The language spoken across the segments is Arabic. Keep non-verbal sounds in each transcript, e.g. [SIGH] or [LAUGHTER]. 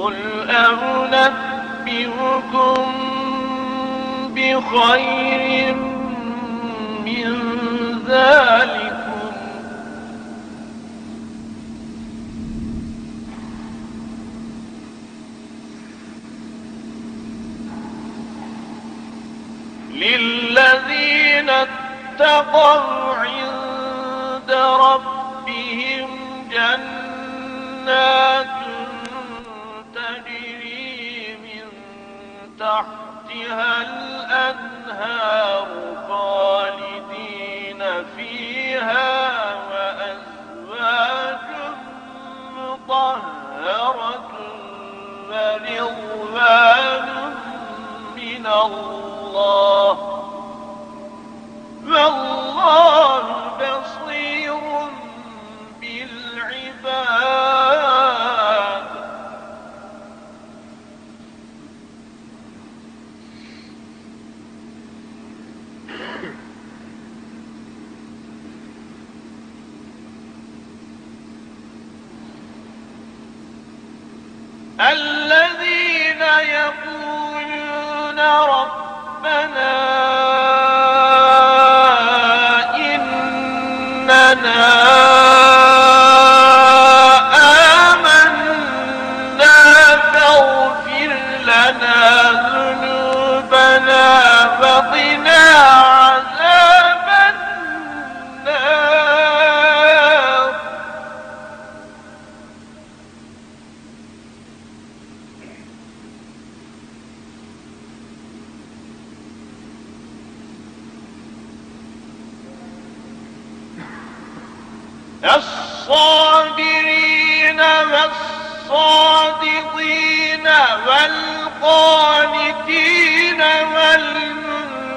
قل أنبئكم بخير من ذلكم. للذين اتقوا عند ربهم جنات تحتها الأنهار خالدين فيها وأزواج مطهرة ورضوان من الله. والله الذين يقولون ربنا إننا الصابرين والصادقين والقانتين والمنفقين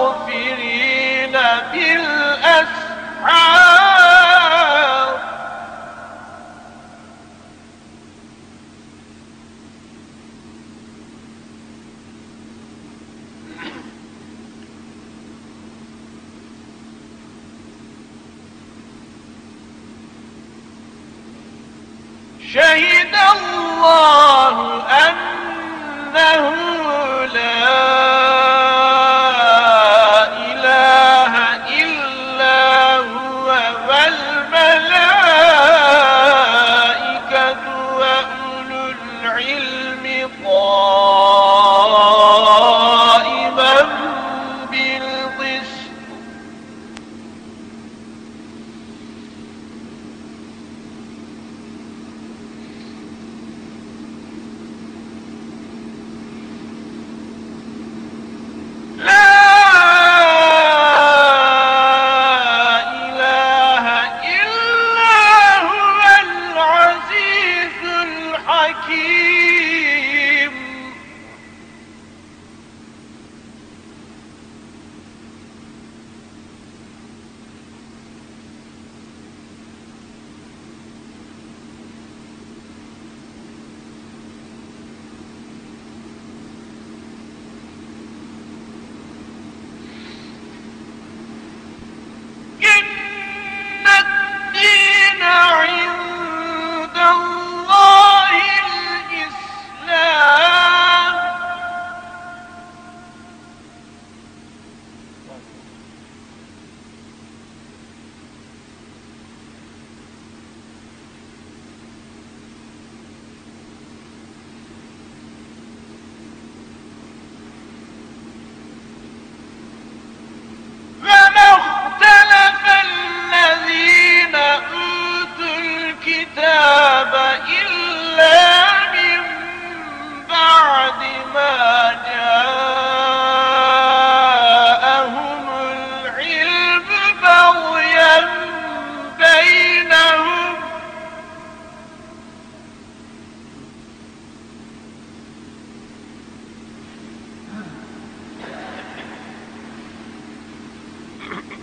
والمستغفرين بالأسحار شهد الله أنه لا إله إلا هو والملائكة وأولو العلم قال here. [COUGHS]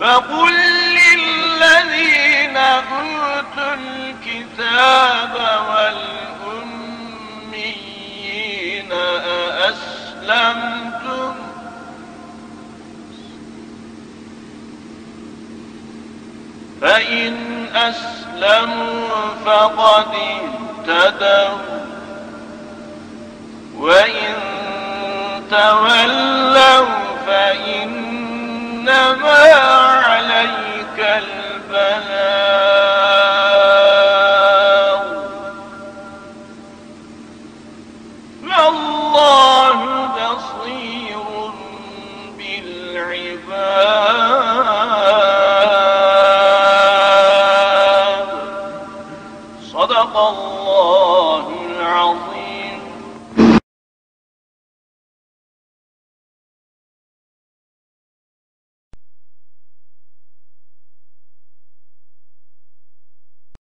فقل للذين أوتوا الكتاب والأميين أأسلمتم؟ فإن أسلموا فقد اهتدوا وإن تولوا فإنما والله بصير بالعباد. صدق الله العظيم.